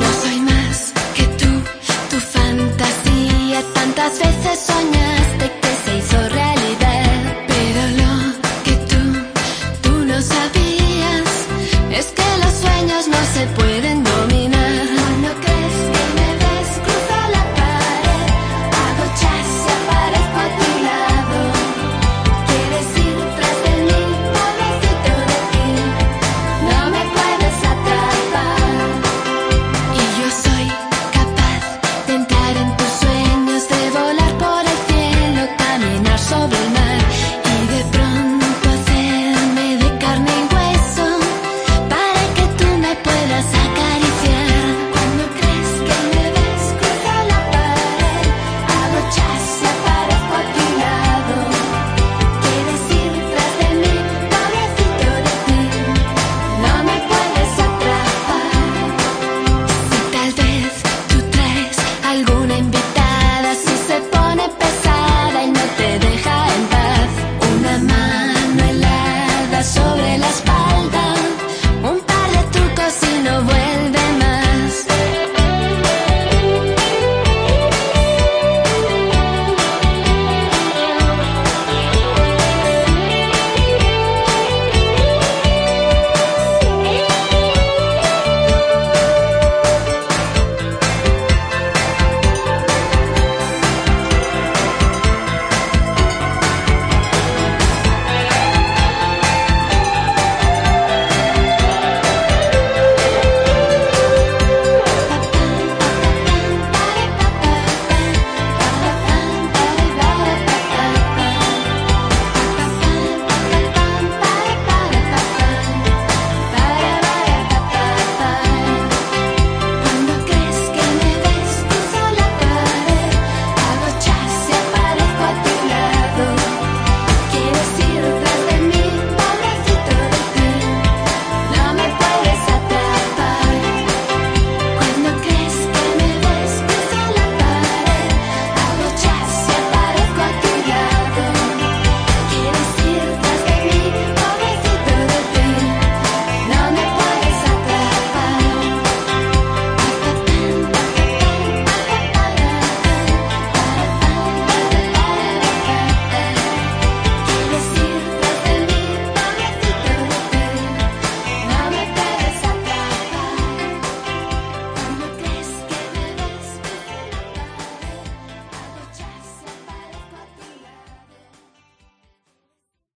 No soy más que tú, tu fantasía. Tantas veces soñaste que se hizo realidad. Pero lo que tú, tú no sabías es que los sueños no se pueden.